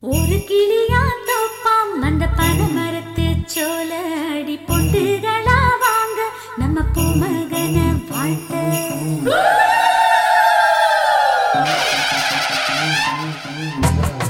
ஒரு கிளியா தோப்பாம். அந்த பனை மரத்து சோல அடி பொண்டுகளா வாங்க. நம்ம பூமகன வாழ்த்த.